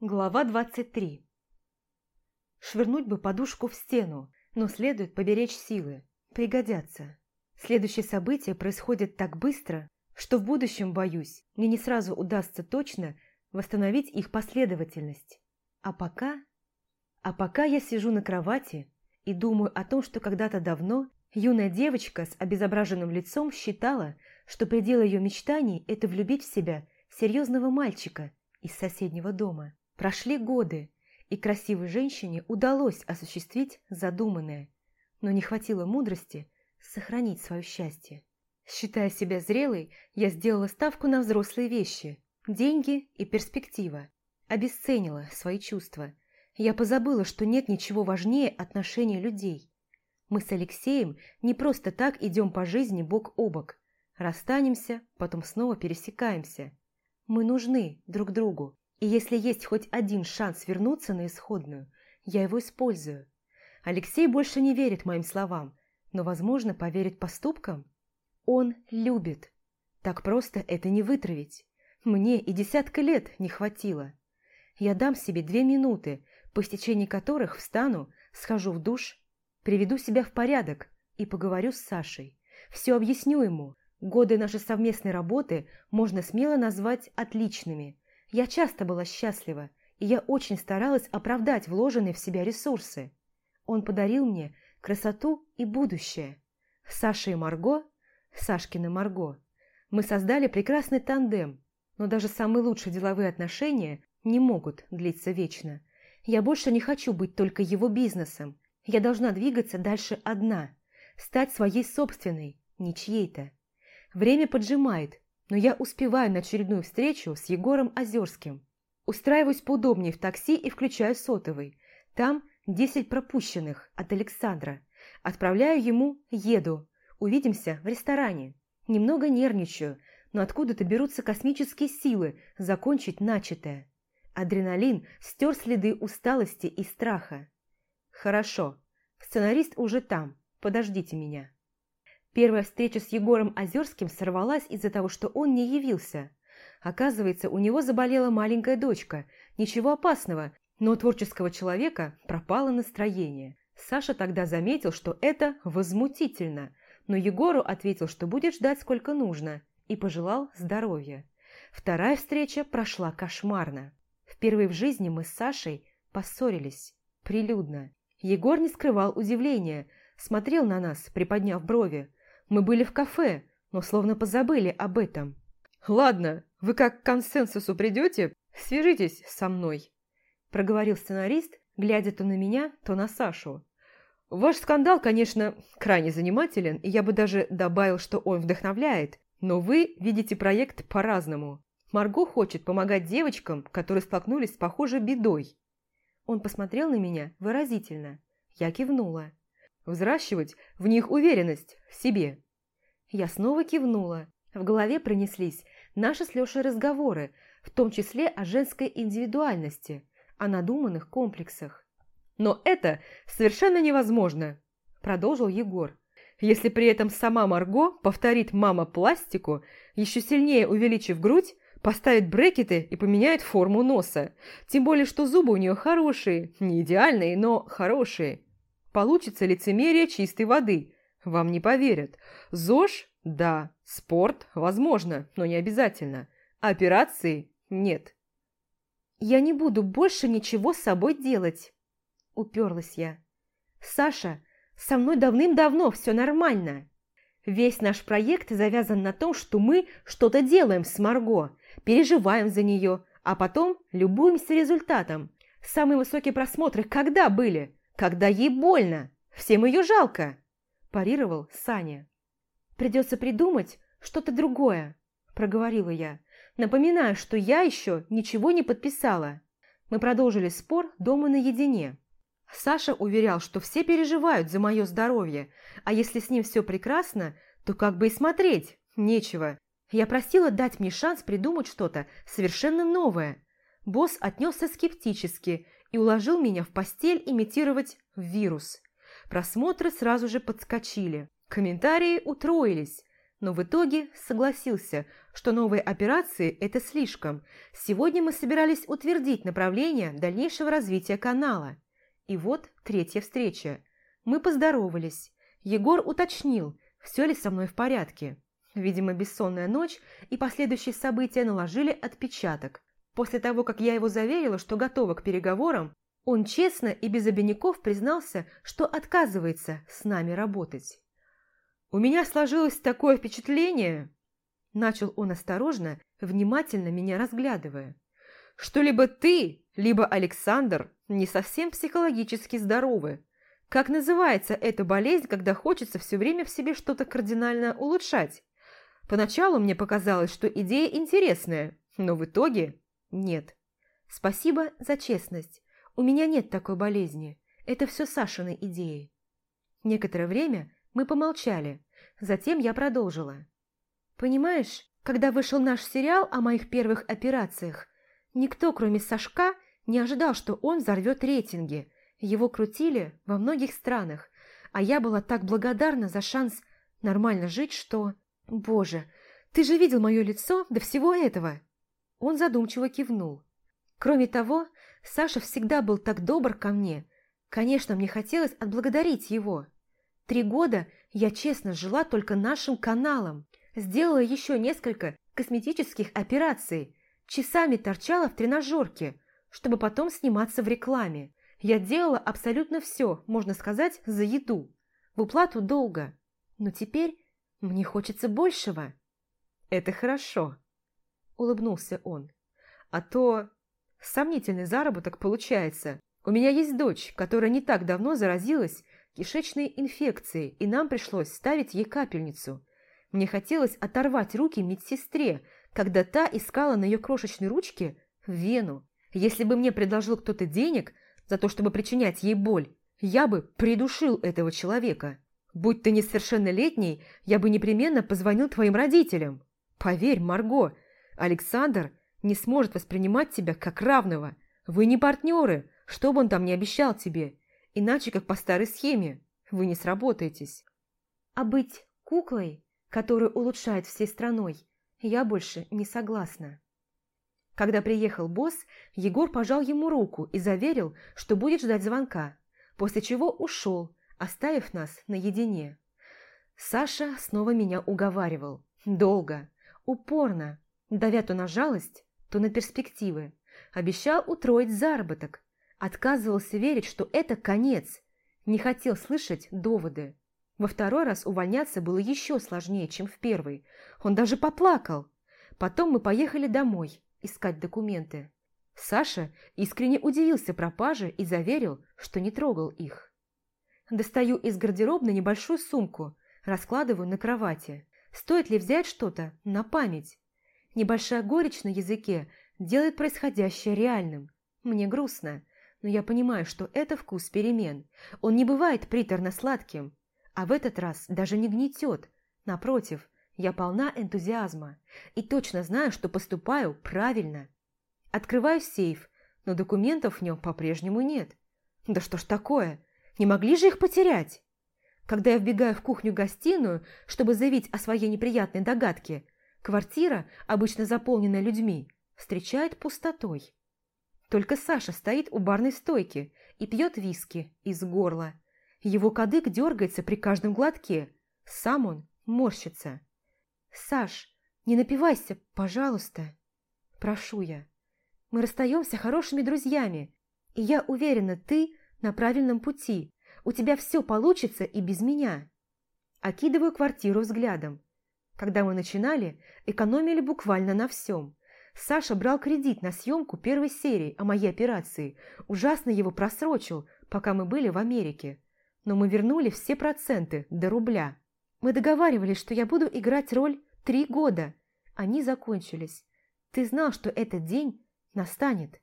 Глава 23 Швырнуть бы подушку в стену, но следует поберечь силы. Пригодятся. Следующие события происходят так быстро, что в будущем, боюсь, мне не сразу удастся точно восстановить их последовательность. А пока... А пока я сижу на кровати и думаю о том, что когда-то давно юная девочка с обезображенным лицом считала, что предел ее мечтаний – это влюбить в себя серьезного мальчика из соседнего дома. Прошли годы, и красивой женщине удалось осуществить задуманное, но не хватило мудрости сохранить свое счастье. Считая себя зрелой, я сделала ставку на взрослые вещи – деньги и перспектива. Обесценила свои чувства. Я позабыла, что нет ничего важнее отношений людей. Мы с Алексеем не просто так идем по жизни бок о бок. Расстанемся, потом снова пересекаемся. Мы нужны друг другу. И если есть хоть один шанс вернуться на исходную, я его использую. Алексей больше не верит моим словам, но, возможно, поверит поступкам. Он любит. Так просто это не вытравить. Мне и десятка лет не хватило. Я дам себе две минуты, по истечении которых встану, схожу в душ, приведу себя в порядок и поговорю с Сашей. Все объясню ему. Годы нашей совместной работы можно смело назвать отличными – я часто была счастлива, и я очень старалась оправдать вложенные в себя ресурсы. Он подарил мне красоту и будущее. Саша и Марго, Сашкина Марго, мы создали прекрасный тандем, но даже самые лучшие деловые отношения не могут длиться вечно. Я больше не хочу быть только его бизнесом. Я должна двигаться дальше одна, стать своей собственной, не чьей-то. Время поджимает, но я успеваю на очередную встречу с Егором Озерским. Устраиваюсь поудобнее в такси и включаю сотовый. Там 10 пропущенных от Александра. Отправляю ему «Еду». Увидимся в ресторане. Немного нервничаю, но откуда-то берутся космические силы закончить начатое. Адреналин стер следы усталости и страха. Хорошо, сценарист уже там, подождите меня. Первая встреча с Егором Озерским сорвалась из-за того, что он не явился. Оказывается, у него заболела маленькая дочка. Ничего опасного, но у творческого человека пропало настроение. Саша тогда заметил, что это возмутительно, но Егору ответил, что будет ждать сколько нужно, и пожелал здоровья. Вторая встреча прошла кошмарно. Впервые в жизни мы с Сашей поссорились. Прилюдно. Егор не скрывал удивления, смотрел на нас, приподняв брови. Мы были в кафе, но словно позабыли об этом. «Ладно, вы как к консенсусу придете, свяжитесь со мной», проговорил сценарист, глядя то на меня, то на Сашу. «Ваш скандал, конечно, крайне занимателен, и я бы даже добавил, что он вдохновляет, но вы видите проект по-разному. Марго хочет помогать девочкам, которые столкнулись с похожей бедой». Он посмотрел на меня выразительно. Я кивнула взращивать в них уверенность в себе. Я снова кивнула. В голове пронеслись наши с Лешей разговоры, в том числе о женской индивидуальности, о надуманных комплексах. «Но это совершенно невозможно», – продолжил Егор. «Если при этом сама Марго повторит мама пластику, еще сильнее увеличив грудь, поставит брекеты и поменяет форму носа. Тем более, что зубы у нее хорошие, не идеальные, но хорошие. Получится лицемерие чистой воды. Вам не поверят. ЗОЖ – да. Спорт – возможно, но не обязательно. Операции – нет. «Я не буду больше ничего с собой делать», – уперлась я. «Саша, со мной давным-давно все нормально. Весь наш проект завязан на том, что мы что-то делаем с Марго, переживаем за нее, а потом любуемся результатом. Самые высокие просмотры когда были? Когда ей больно. Всем ее жалко», – парировал Саня. «Придется придумать что-то другое», – проговорила я. «Напоминаю, что я еще ничего не подписала». Мы продолжили спор дома наедине. Саша уверял, что все переживают за мое здоровье, а если с ним все прекрасно, то как бы и смотреть нечего. Я просила дать мне шанс придумать что-то совершенно новое. Босс отнесся скептически и уложил меня в постель имитировать вирус. Просмотры сразу же подскочили. Комментарии утроились. но в итоге согласился, что новые операции – это слишком. Сегодня мы собирались утвердить направление дальнейшего развития канала. И вот третья встреча. Мы поздоровались. Егор уточнил, все ли со мной в порядке. Видимо, бессонная ночь и последующие события наложили отпечаток. После того, как я его заверила, что готова к переговорам, он честно и без обиняков признался, что отказывается с нами работать. «У меня сложилось такое впечатление», – начал он осторожно, внимательно меня разглядывая, «что либо ты, либо Александр не совсем психологически здоровы. Как называется эта болезнь, когда хочется все время в себе что-то кардинально улучшать? Поначалу мне показалось, что идея интересная, но в итоге нет. Спасибо за честность. У меня нет такой болезни. Это все Сашины идеи. Некоторое время мы помолчали. Затем я продолжила. Понимаешь, когда вышел наш сериал о моих первых операциях, никто, кроме Сашка, не ожидал, что он взорвет рейтинги. Его крутили во многих странах, а я была так благодарна за шанс нормально жить, что... Боже, ты же видел мое лицо до всего этого. Он задумчиво кивнул. Кроме того, Саша всегда был так добр ко мне. Конечно, мне хотелось отблагодарить его. Три года я честно жила только нашим каналом. Сделала еще несколько косметических операций. Часами торчала в тренажерке, чтобы потом сниматься в рекламе. Я делала абсолютно все, можно сказать, за еду. В уплату долго. Но теперь мне хочется большего. Это хорошо, улыбнулся он. А то Сомнительный заработок получается. У меня есть дочь, которая не так давно заразилась кишечной инфекцией, и нам пришлось ставить ей капельницу. Мне хотелось оторвать руки медсестре, когда та искала на ее крошечной ручке вену. Если бы мне предложил кто-то денег за то, чтобы причинять ей боль, я бы придушил этого человека. Будь ты несовершеннолетний, я бы непременно позвонил твоим родителям. Поверь, Марго, Александр – не сможет воспринимать тебя как равного. Вы не партнеры, что бы он там ни обещал тебе. Иначе, как по старой схеме, вы не сработаетесь. А быть куклой, которую улучшает всей страной, я больше не согласна. Когда приехал босс, Егор пожал ему руку и заверил, что будет ждать звонка, после чего ушел, оставив нас наедине. Саша снова меня уговаривал. Долго, упорно, давя то на жалость, то на перспективы. Обещал утроить заработок. Отказывался верить, что это конец. Не хотел слышать доводы. Во второй раз увольняться было еще сложнее, чем в первый. Он даже поплакал. Потом мы поехали домой искать документы. Саша искренне удивился пропаже и заверил, что не трогал их. Достаю из гардеробной небольшую сумку, раскладываю на кровати. Стоит ли взять что-то на память? Небольшая горечь на языке делает происходящее реальным. Мне грустно, но я понимаю, что это вкус перемен. Он не бывает приторно-сладким, а в этот раз даже не гнетет. Напротив, я полна энтузиазма и точно знаю, что поступаю правильно. Открываю сейф, но документов в нем по-прежнему нет. Да что ж такое? Не могли же их потерять? Когда я вбегаю в кухню-гостиную, чтобы заявить о своей неприятной догадке, Квартира, обычно заполненная людьми, встречает пустотой. Только Саша стоит у барной стойки и пьет виски из горла. Его кадык дергается при каждом глотке. Сам он морщится. «Саш, не напивайся, пожалуйста!» Прошу я. Мы расстаемся хорошими друзьями, и я уверена, ты на правильном пути. У тебя все получится и без меня. Окидываю квартиру взглядом. Когда мы начинали, экономили буквально на всем. Саша брал кредит на съемку первой серии о моей операции, ужасно его просрочил, пока мы были в Америке. Но мы вернули все проценты до рубля. Мы договаривались, что я буду играть роль три года. Они закончились. Ты знал, что этот день настанет.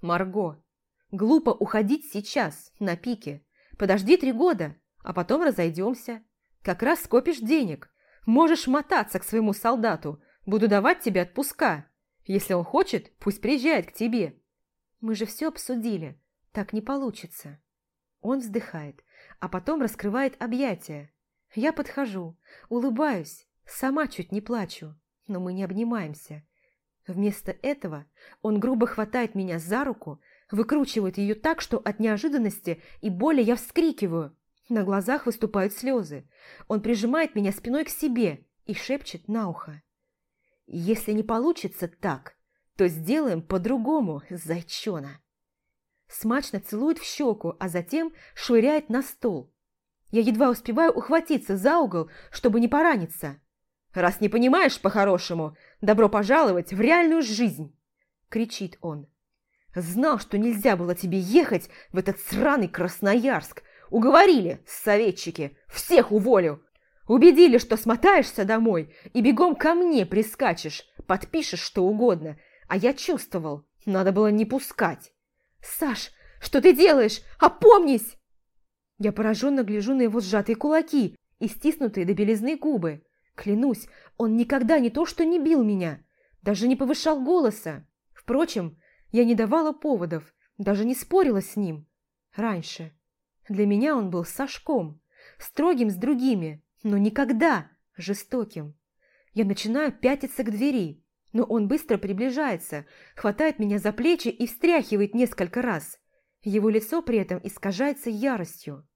Марго, глупо уходить сейчас, на пике. Подожди три года, а потом разойдемся. Как раз скопишь денег. Можешь мотаться к своему солдату. Буду давать тебе отпуска. Если он хочет, пусть приезжает к тебе. Мы же все обсудили. Так не получится. Он вздыхает, а потом раскрывает объятия. Я подхожу, улыбаюсь, Сама чуть не плачу, но мы не обнимаемся. Вместо этого он грубо хватает меня за руку, выкручивает ее так, что от неожиданности и боли я вскрикиваю. На глазах выступают слезы. Он прижимает меня спиной к себе и шепчет на ухо. «Если не получится так, то сделаем по-другому, зайчона». Смачно целует в щеку, а затем швыряет на стол. Я едва успеваю ухватиться за угол, чтобы не пораниться. «Раз не понимаешь по-хорошему, добро пожаловать в реальную жизнь!» – кричит он. «Знал, что нельзя было тебе ехать в этот сраный Красноярск. Уговорили, советчики, всех уволю. Убедили, что смотаешься домой и бегом ко мне прискачешь, подпишешь что угодно. А я чувствовал, надо было не пускать. «Саш, что ты делаешь? Опомнись!» Я пораженно гляжу на его сжатые кулаки и стиснутые до белизны губы. Клянусь, он никогда не то что не бил меня, даже не повышал голоса. Впрочем, я не давала поводов, даже не спорила с ним. Раньше. Для меня он был Сашком, строгим с другими, но никогда жестоким. Я начинаю пятиться к двери, но он быстро приближается, хватает меня за плечи и встряхивает несколько раз. Его лицо при этом искажается яростью.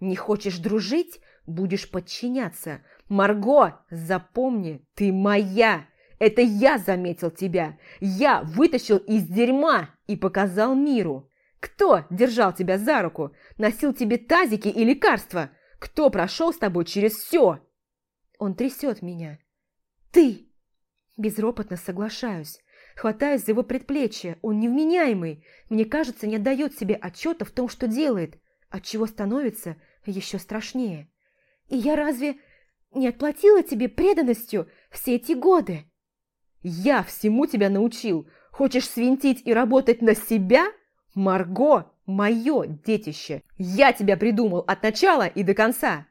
«Не хочешь дружить? Будешь подчиняться. Марго, запомни, ты моя! Это я заметил тебя! Я вытащил из дерьма и показал миру! Кто держал тебя за руку? Носил тебе тазики и лекарства? Кто прошел с тобой через все?» Он трясет меня. «Ты!» Безропотно соглашаюсь. Хватаюсь за его предплечье. Он невменяемый. Мне кажется, не отдает себе отчета в том, что делает, отчего становится еще страшнее. И я разве не отплатила тебе преданностью все эти годы? Я всему тебя научил. Хочешь свинтить и работать на себя? Марго, мое детище. Я тебя придумал от начала и до конца.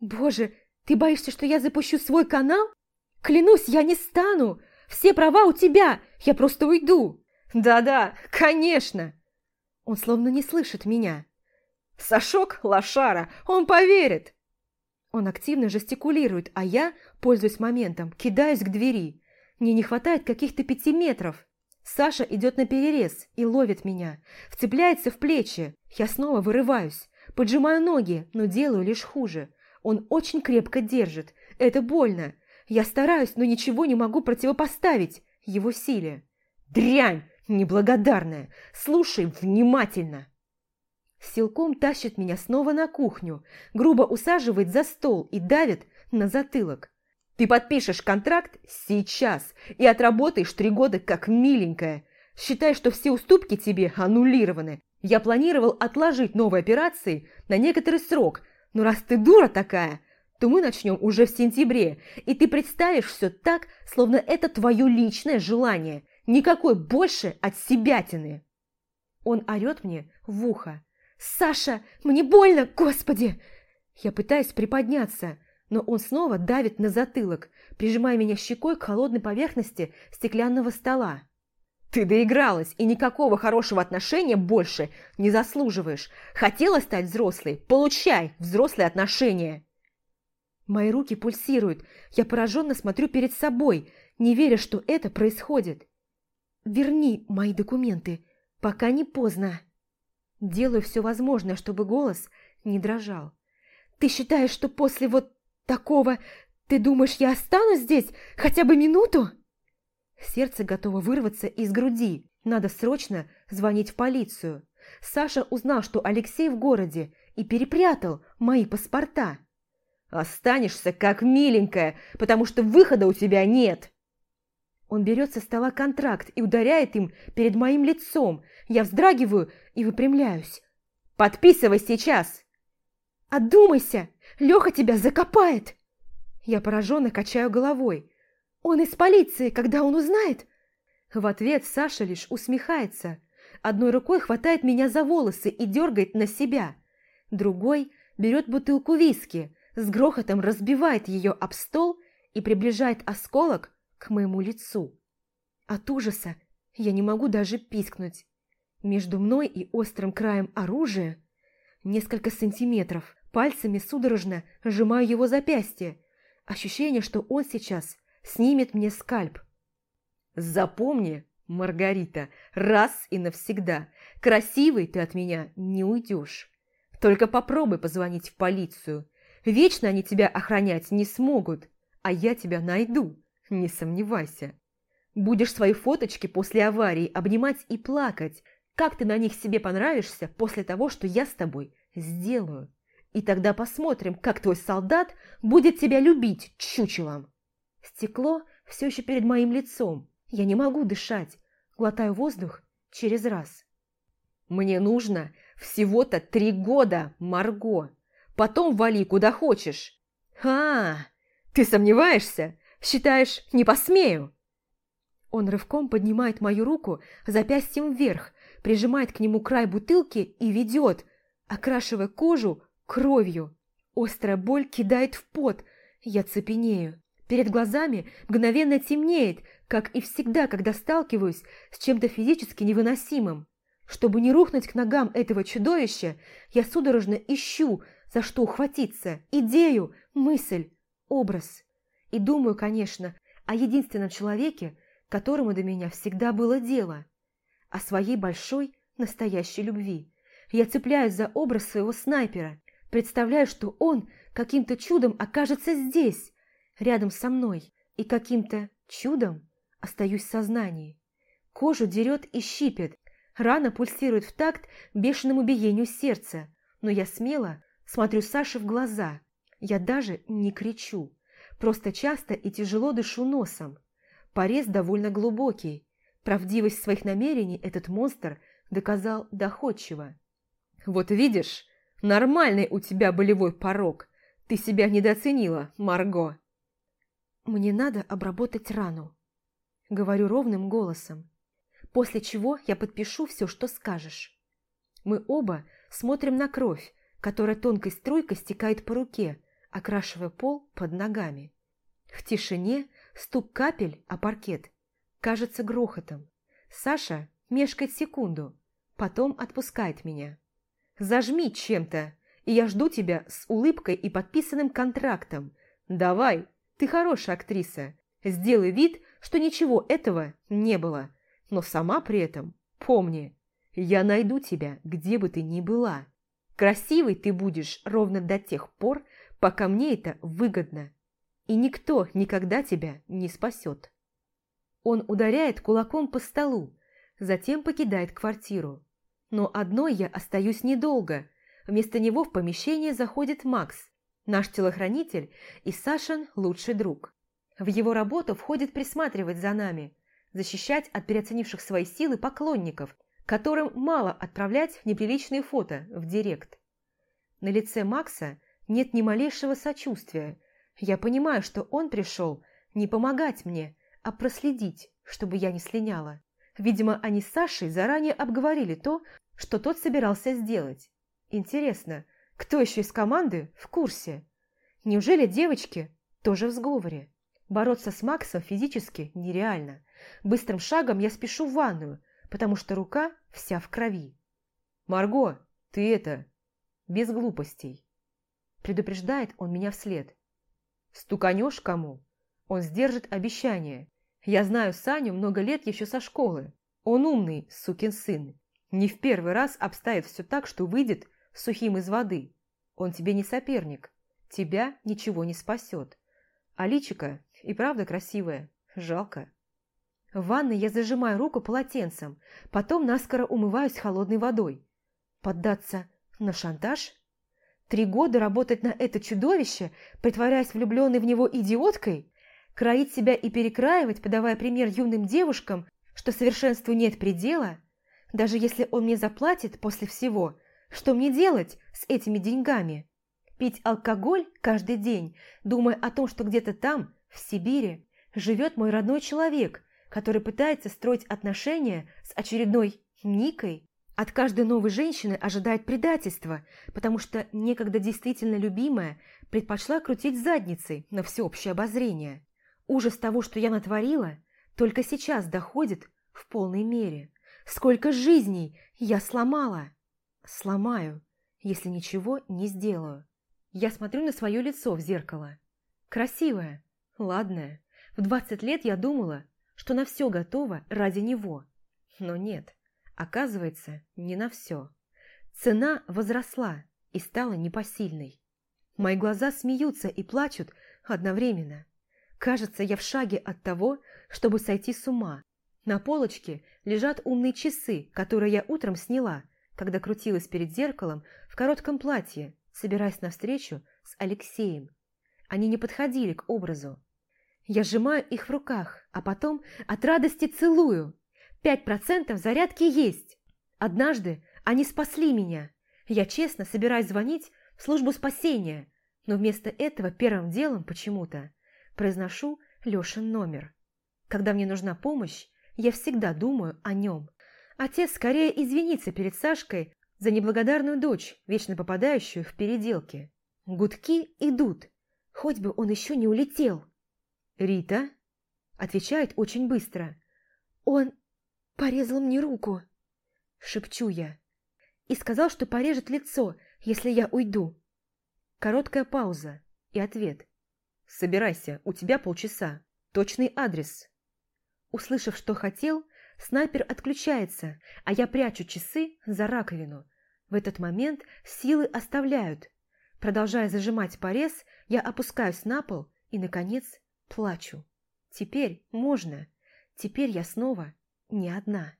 Боже, ты боишься, что я запущу свой канал? Клянусь, я не стану. Все права у тебя. Я просто уйду. Да-да, конечно. Он словно не слышит меня. Сашок лошара, он поверит. Он активно жестикулирует, а я, пользуясь моментом, кидаюсь к двери. Мне не хватает каких-то пяти метров. Саша идет на перерез и ловит меня. Вцепляется в плечи. Я снова вырываюсь. Поджимаю ноги, но делаю лишь хуже. Он очень крепко держит. Это больно. Я стараюсь, но ничего не могу противопоставить его силе. Дрянь неблагодарная! Слушай внимательно!» Силком тащит меня снова на кухню, грубо усаживает за стол и давит на затылок. «Ты подпишешь контракт сейчас и отработаешь три года как миленькая. Считай, что все уступки тебе аннулированы. Я планировал отложить новые операции на некоторый срок, но раз ты дура такая, то мы начнем уже в сентябре, и ты представишь все так, словно это твое личное желание, никакой больше от себятины. Он орет мне в ухо. «Саша, мне больно, господи!» Я пытаюсь приподняться, но он снова давит на затылок, прижимая меня щекой к холодной поверхности стеклянного стола. «Ты доигралась, и никакого хорошего отношения больше не заслуживаешь. Хотела стать взрослой? Получай взрослые отношения!» Мои руки пульсируют. Я пораженно смотрю перед собой, не веря, что это происходит. «Верни мои документы, пока не поздно». Делаю все возможное, чтобы голос не дрожал. «Ты считаешь, что после вот такого ты думаешь, я останусь здесь хотя бы минуту?» Сердце готово вырваться из груди. Надо срочно звонить в полицию. Саша узнал, что Алексей в городе, и перепрятал мои паспорта. Останешься как миленькая, потому что выхода у тебя нет. Он берет со стола контракт и ударяет им перед моим лицом. Я вздрагиваю и выпрямляюсь. Подписывай сейчас. Одумайся, Леха тебя закопает. Я пораженно качаю головой. Он из полиции, когда он узнает? В ответ Саша лишь усмехается. Одной рукой хватает меня за волосы и дергает на себя. Другой берет бутылку виски, с грохотом разбивает ее об стол и приближает осколок к моему лицу. От ужаса я не могу даже пискнуть. Между мной и острым краем оружия несколько сантиметров. Пальцами судорожно сжимаю его запястье. Ощущение, что он сейчас снимет мне скальп. Запомни, Маргарита, раз и навсегда, красивый ты от меня не уйдешь. Только попробуй позвонить в полицию. Вечно они тебя охранять не смогут, а я тебя найду, не сомневайся. Будешь свои фоточки после аварии обнимать и плакать, как ты на них себе понравишься после того, что я с тобой сделаю. И тогда посмотрим, как твой солдат будет тебя любить чучелом. Стекло все еще перед моим лицом. Я не могу дышать. Глотаю воздух через раз. Мне нужно всего-то три года, Марго. Потом вали куда хочешь. А, ты сомневаешься? Считаешь, не посмею? Он рывком поднимает мою руку запястьем вверх, прижимает к нему край бутылки и ведет, окрашивая кожу кровью. Острая боль кидает в пот, я цепенею. Перед глазами мгновенно темнеет, как и всегда, когда сталкиваюсь с чем-то физически невыносимым. Чтобы не рухнуть к ногам этого чудовища, я судорожно ищу, за что ухватиться, идею, мысль, образ. И думаю, конечно, о единственном человеке, которому до меня всегда было дело, о своей большой, настоящей любви. Я цепляюсь за образ своего снайпера, представляю, что он каким-то чудом окажется здесь, рядом со мной, и каким-то чудом остаюсь в сознании. Кожу дерет и щипет, рана пульсирует в такт бешеному биению сердца, но я смело смотрю Саше в глаза. Я даже не кричу, просто часто и тяжело дышу носом. Порез довольно глубокий. Правдивость своих намерений этот монстр доказал доходчиво. «Вот видишь, нормальный у тебя болевой порог. Ты себя недооценила, Марго». «Мне надо обработать рану», — говорю ровным голосом, после чего я подпишу все, что скажешь. Мы оба смотрим на кровь, которая тонкой струйкой стекает по руке, окрашивая пол под ногами. В тишине Стук капель о паркет кажется грохотом. Саша мешкает секунду, потом отпускает меня. «Зажми чем-то, и я жду тебя с улыбкой и подписанным контрактом. Давай, ты хорошая актриса. Сделай вид, что ничего этого не было. Но сама при этом помни, я найду тебя, где бы ты ни была. Красивой ты будешь ровно до тех пор, пока мне это выгодно и никто никогда тебя не спасет. Он ударяет кулаком по столу, затем покидает квартиру. Но одной я остаюсь недолго. Вместо него в помещение заходит Макс, наш телохранитель и Сашин лучший друг. В его работу входит присматривать за нами, защищать от переоценивших свои силы поклонников, которым мало отправлять неприличные фото в директ. На лице Макса нет ни малейшего сочувствия, я понимаю, что он пришел не помогать мне, а проследить, чтобы я не слиняла. Видимо, они с Сашей заранее обговорили то, что тот собирался сделать. Интересно, кто еще из команды в курсе? Неужели девочки тоже в сговоре? Бороться с Максом физически нереально. Быстрым шагом я спешу в ванную, потому что рука вся в крови. «Марго, ты это... без глупостей!» Предупреждает он меня вслед. Стуканешь кому? Он сдержит обещание. Я знаю Саню много лет еще со школы. Он умный, сукин сын. Не в первый раз обставит все так, что выйдет сухим из воды. Он тебе не соперник. Тебя ничего не спасет. А личика и правда красивая. Жалко. В ванной я зажимаю руку полотенцем, потом наскоро умываюсь холодной водой. Поддаться на шантаж? Три года работать на это чудовище, притворяясь влюбленной в него идиоткой? Кроить себя и перекраивать, подавая пример юным девушкам, что совершенству нет предела? Даже если он мне заплатит после всего, что мне делать с этими деньгами? Пить алкоголь каждый день, думая о том, что где-то там, в Сибири, живет мой родной человек, который пытается строить отношения с очередной Никой? От каждой новой женщины ожидает предательства, потому что некогда действительно любимая предпочла крутить задницей на всеобщее обозрение. Ужас того, что я натворила, только сейчас доходит в полной мере. Сколько жизней я сломала! Сломаю, если ничего не сделаю. Я смотрю на свое лицо в зеркало. Красивая, ладная. В двадцать лет я думала, что на все готова ради него. Но нет, оказывается, не на все. Цена возросла и стала непосильной. Мои глаза смеются и плачут одновременно. Кажется, я в шаге от того, чтобы сойти с ума. На полочке лежат умные часы, которые я утром сняла, когда крутилась перед зеркалом в коротком платье, собираясь на встречу с Алексеем. Они не подходили к образу. Я сжимаю их в руках, а потом от радости целую. Пять процентов зарядки есть. Однажды они спасли меня. Я честно собираюсь звонить в службу спасения, но вместо этого первым делом почему-то произношу Лешин номер. Когда мне нужна помощь, я всегда думаю о нем. Отец скорее извинится перед Сашкой за неблагодарную дочь, вечно попадающую в переделки. Гудки идут, хоть бы он еще не улетел. «Рита?» – отвечает очень быстро. «Он порезал мне руку», – шепчу я. «И сказал, что порежет лицо, если я уйду». Короткая пауза и ответ. «Собирайся, у тебя полчаса. Точный адрес». Услышав, что хотел, снайпер отключается, а я прячу часы за раковину. В этот момент силы оставляют. Продолжая зажимать порез, я опускаюсь на пол и, наконец, плачу. Теперь можно. Теперь я снова не одна.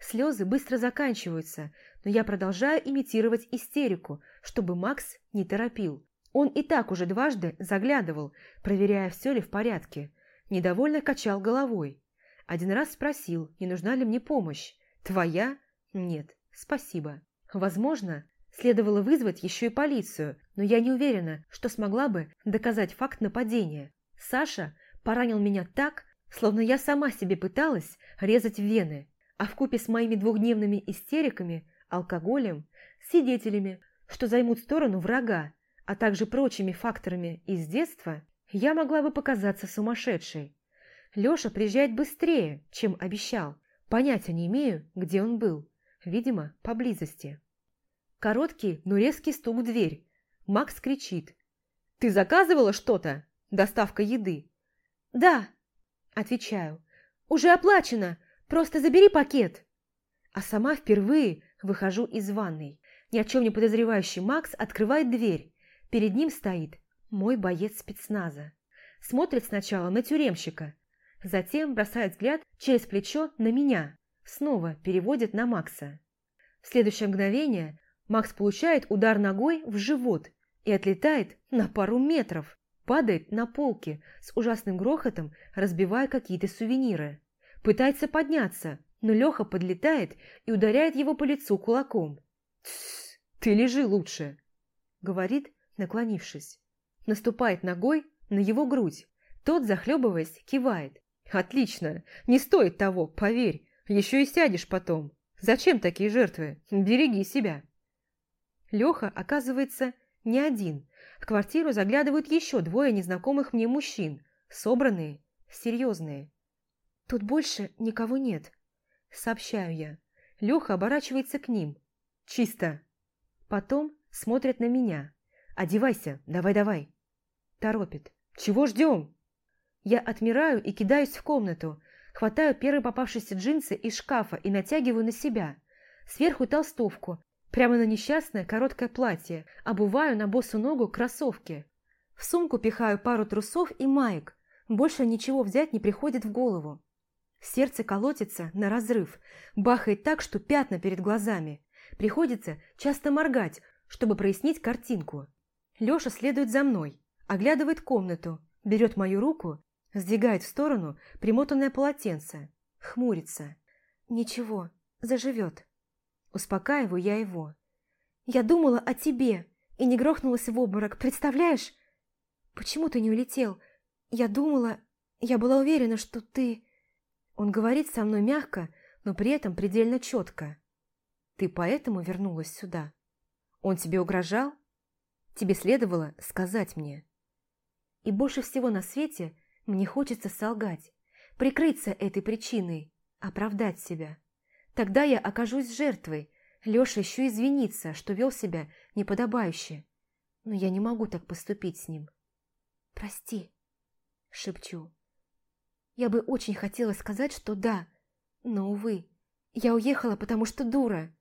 Слезы быстро заканчиваются, но я продолжаю имитировать истерику, чтобы Макс не торопил. Он и так уже дважды заглядывал, проверяя, все ли в порядке. Недовольно качал головой. Один раз спросил, не нужна ли мне помощь. «Твоя?» «Нет, спасибо». Возможно, следовало вызвать еще и полицию, но я не уверена, что смогла бы доказать факт нападения. Саша поранил меня так, словно я сама себе пыталась резать вены а вкупе с моими двухдневными истериками, алкоголем, свидетелями, что займут сторону врага, а также прочими факторами из детства, я могла бы показаться сумасшедшей. Лёша приезжает быстрее, чем обещал. Понятия не имею, где он был. Видимо, поблизости. Короткий, но резкий стук в дверь. Макс кричит. «Ты заказывала что-то? Доставка еды?» «Да», – отвечаю. «Уже оплачено. Просто забери пакет!» А сама впервые выхожу из ванной. Ни о чем не подозревающий Макс открывает дверь. Перед ним стоит мой боец спецназа. Смотрит сначала на тюремщика, затем бросает взгляд через плечо на меня, снова переводит на Макса. В следующее мгновение Макс получает удар ногой в живот и отлетает на пару метров, падает на полке с ужасным грохотом, разбивая какие-то сувениры. Пытается подняться, но Леха подлетает и ударяет его по лицу кулаком. «Тссс, ты лежи лучше», — говорит, наклонившись. Наступает ногой на его грудь. Тот, захлебываясь, кивает. «Отлично, не стоит того, поверь, еще и сядешь потом. Зачем такие жертвы? Береги себя». Леха, оказывается, не один. В квартиру заглядывают еще двое незнакомых мне мужчин, собранные, серьезные. «Тут больше никого нет», – сообщаю я. Леха оборачивается к ним. «Чисто». Потом смотрит на меня. «Одевайся, давай-давай». Торопит. «Чего ждем?» Я отмираю и кидаюсь в комнату. Хватаю первые попавшиеся джинсы из шкафа и натягиваю на себя. Сверху толстовку, прямо на несчастное короткое платье. Обуваю на босу ногу кроссовки. В сумку пихаю пару трусов и маек. Больше ничего взять не приходит в голову. Сердце колотится на разрыв, бахает так, что пятна перед глазами. Приходится часто моргать, чтобы прояснить картинку. Лёша следует за мной, оглядывает комнату, берет мою руку, сдвигает в сторону примотанное полотенце, хмурится. «Ничего, заживет». Успокаиваю я его. «Я думала о тебе и не грохнулась в обморок, представляешь? Почему ты не улетел? Я думала, я была уверена, что ты...» Он говорит со мной мягко, но при этом предельно четко. Ты поэтому вернулась сюда? Он тебе угрожал? Тебе следовало сказать мне. И больше всего на свете мне хочется солгать, прикрыться этой причиной, оправдать себя. Тогда я окажусь жертвой. Леша еще извинится, что вел себя неподобающе. Но я не могу так поступить с ним. «Прости», – шепчу. Я бы очень хотела сказать, что да, но, увы, я уехала, потому что дура.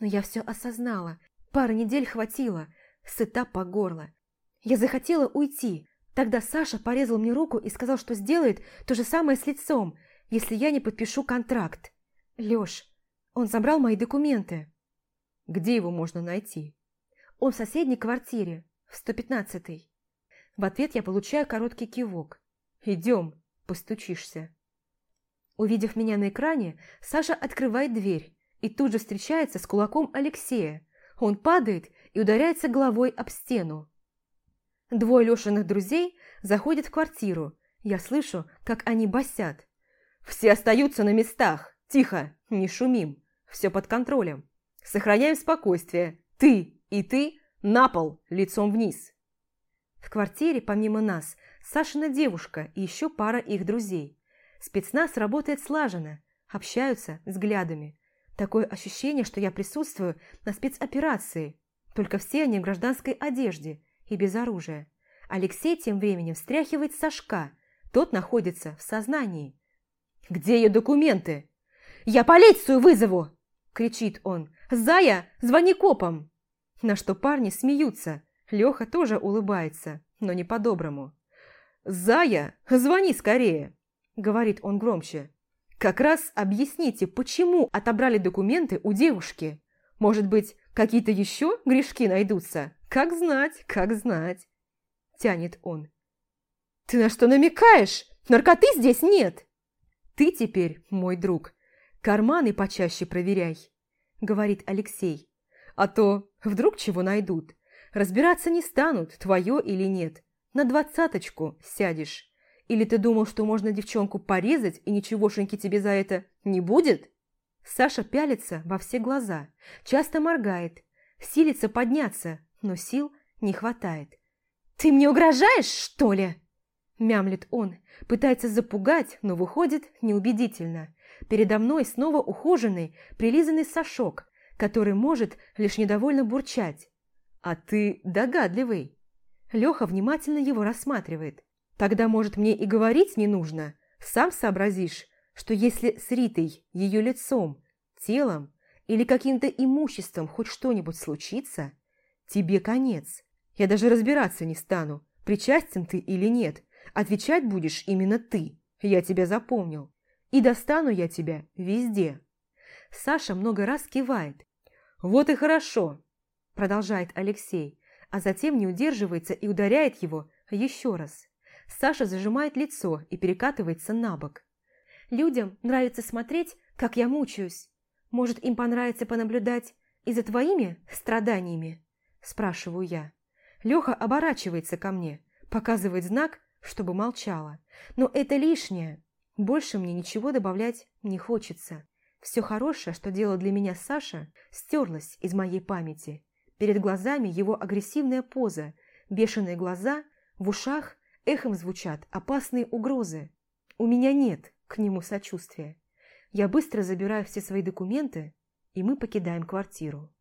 Но я все осознала. Пары недель хватило, сыта по горло. Я захотела уйти. Тогда Саша порезал мне руку и сказал, что сделает то же самое с лицом, если я не подпишу контракт. Лёш, он забрал мои документы. Где его можно найти? Он в соседней квартире, в 115-й. В ответ я получаю короткий кивок. Идем, постучишься. Увидев меня на экране, Саша открывает дверь и тут же встречается с кулаком Алексея. Он падает и ударяется головой об стену. Двое Лешиных друзей заходят в квартиру. Я слышу, как они басят. «Все остаются на местах! Тихо! Не шумим! Все под контролем! Сохраняем спокойствие! Ты и ты на пол, лицом вниз!» В квартире, помимо нас, Сашина девушка и еще пара их друзей. Спецназ работает слаженно, общаются взглядами. Такое ощущение, что я присутствую на спецоперации, только все они в гражданской одежде и без оружия. Алексей тем временем встряхивает Сашка, тот находится в сознании. «Где ее документы?» «Я полицию вызову!» – кричит он. «Зая, звони копам!» На что парни смеются. Леха тоже улыбается, но не по-доброму. «Зая, звони скорее!» – говорит он громче. «Как раз объясните, почему отобрали документы у девушки? Может быть, какие-то еще грешки найдутся? Как знать, как знать!» Тянет он. «Ты на что намекаешь? Наркоты здесь нет!» «Ты теперь мой друг. Карманы почаще проверяй», – говорит Алексей. «А то вдруг чего найдут. Разбираться не станут, твое или нет на двадцаточку сядешь. Или ты думал, что можно девчонку порезать, и ничегошеньки тебе за это не будет?» Саша пялится во все глаза, часто моргает, силится подняться, но сил не хватает. «Ты мне угрожаешь, что ли?» Мямлет он, пытается запугать, но выходит неубедительно. Передо мной снова ухоженный, прилизанный Сашок, который может лишь недовольно бурчать. «А ты догадливый!» Леха внимательно его рассматривает. Тогда, может, мне и говорить не нужно. Сам сообразишь, что если с Ритой, ее лицом, телом или каким-то имуществом хоть что-нибудь случится, тебе конец. Я даже разбираться не стану, причастен ты или нет. Отвечать будешь именно ты. Я тебя запомнил. И достану я тебя везде. Саша много раз кивает. «Вот и хорошо», – продолжает Алексей а затем не удерживается и ударяет его еще раз. Саша зажимает лицо и перекатывается на бок. Людям нравится смотреть, как я мучаюсь. Может, им понравится понаблюдать и за твоими страданиями? Спрашиваю я. Леха оборачивается ко мне, показывает знак, чтобы молчала. Но это лишнее. Больше мне ничего добавлять не хочется. Все хорошее, что делал для меня Саша, стерлось из моей памяти. Перед глазами его агрессивная поза, бешеные глаза, в ушах эхом звучат опасные угрозы. У меня нет к нему сочувствия. Я быстро забираю все свои документы, и мы покидаем квартиру.